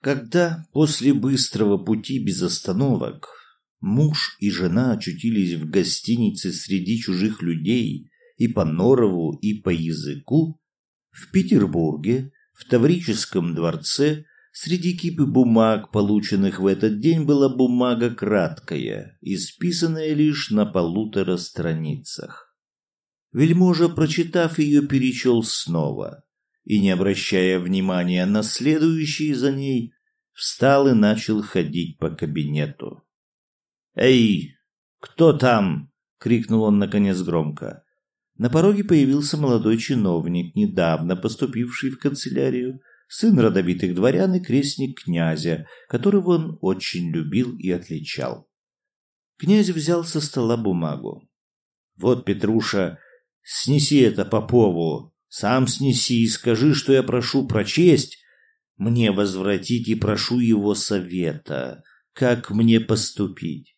Когда после быстрого пути без остановок муж и жена очутились в гостинице среди чужих людей и по норову, и по языку, в Петербурге, в Таврическом дворце, среди кипы бумаг, полученных в этот день, была бумага краткая, исписанная лишь на полутора страницах. Вельможа, прочитав ее, перечел снова и, не обращая внимания на следующие за ней, встал и начал ходить по кабинету. «Эй, кто там?» — крикнул он наконец громко. На пороге появился молодой чиновник, недавно поступивший в канцелярию, сын родовитых дворян и крестник князя, которого он очень любил и отличал. Князь взял со стола бумагу. «Вот, Петруша, снеси это Попову, сам снеси и скажи, что я прошу прочесть, мне возвратить и прошу его совета, как мне поступить.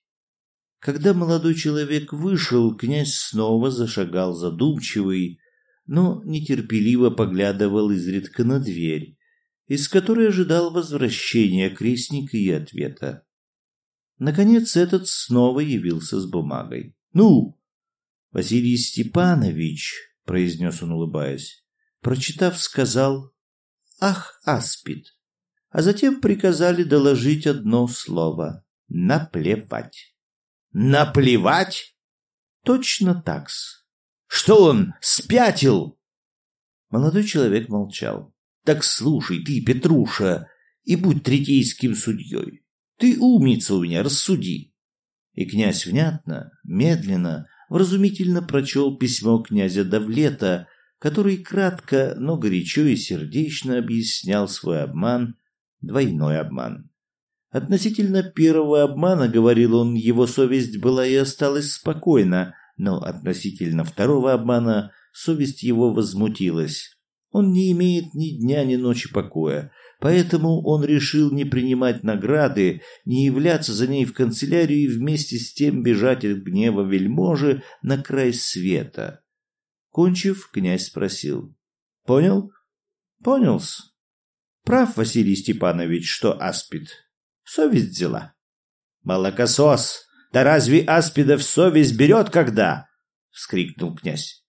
Когда молодой человек вышел, князь снова зашагал задумчивый, но нетерпеливо поглядывал изредка на дверь, из которой ожидал возвращения крестника и ответа. Наконец этот снова явился с бумагой. «Ну, Василий Степанович», — произнес он, улыбаясь, прочитав, сказал «Ах, аспид!» А затем приказали доложить одно слово — «наплевать». Наплевать? Точно такс. Что он, спятил? Молодой человек молчал. Так слушай ты, Петруша, и будь третейским судьей. Ты умница у меня, рассуди. И князь внятно, медленно, вразумительно прочел письмо князя Давлета, который кратко, но горячо и сердечно объяснял свой обман, двойной обман. Относительно первого обмана, говорил он, его совесть была и осталась спокойна, но относительно второго обмана совесть его возмутилась. Он не имеет ни дня, ни ночи покоя, поэтому он решил не принимать награды, не являться за ней в канцелярию и вместе с тем бежать от гнева вельможи на край света. Кончив, князь спросил. «Понял?» «Понял-с. Прав Василий Степанович, что аспид. Совесть взяла. Молокосос! Да разве аспидов совесть берет когда? Вскрикнул князь.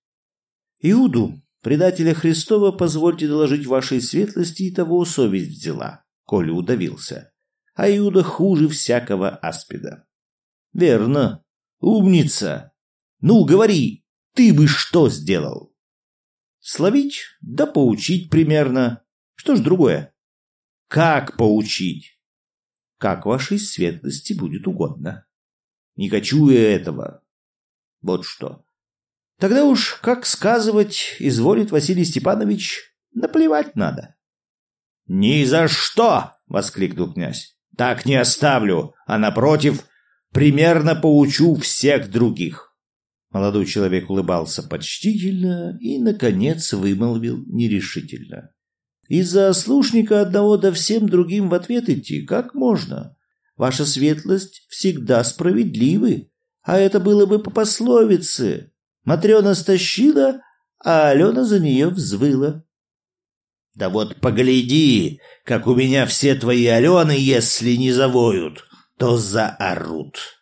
Иуду, предателя Христова, позвольте доложить вашей светлости, и того совесть взяла, коли удавился. А Иуда хуже всякого аспида. Верно. Умница. Ну, говори, ты бы что сделал? Словить, да поучить примерно. Что ж другое? Как поучить? как вашей светлости будет угодно. Не хочу я этого. Вот что. Тогда уж, как сказывать, изволит Василий Степанович, наплевать надо. «Ни за что!» — воскликнул князь. «Так не оставлю, а, напротив, примерно поучу всех других». Молодой человек улыбался почтительно и, наконец, вымолвил нерешительно. Из-за ослушника одного да всем другим в ответ идти как можно? Ваша светлость всегда справедливы, а это было бы по пословице. Матрена стащила, а Алена за нее взвыла. Да вот погляди, как у меня все твои Алены, если не завоют, то заорут.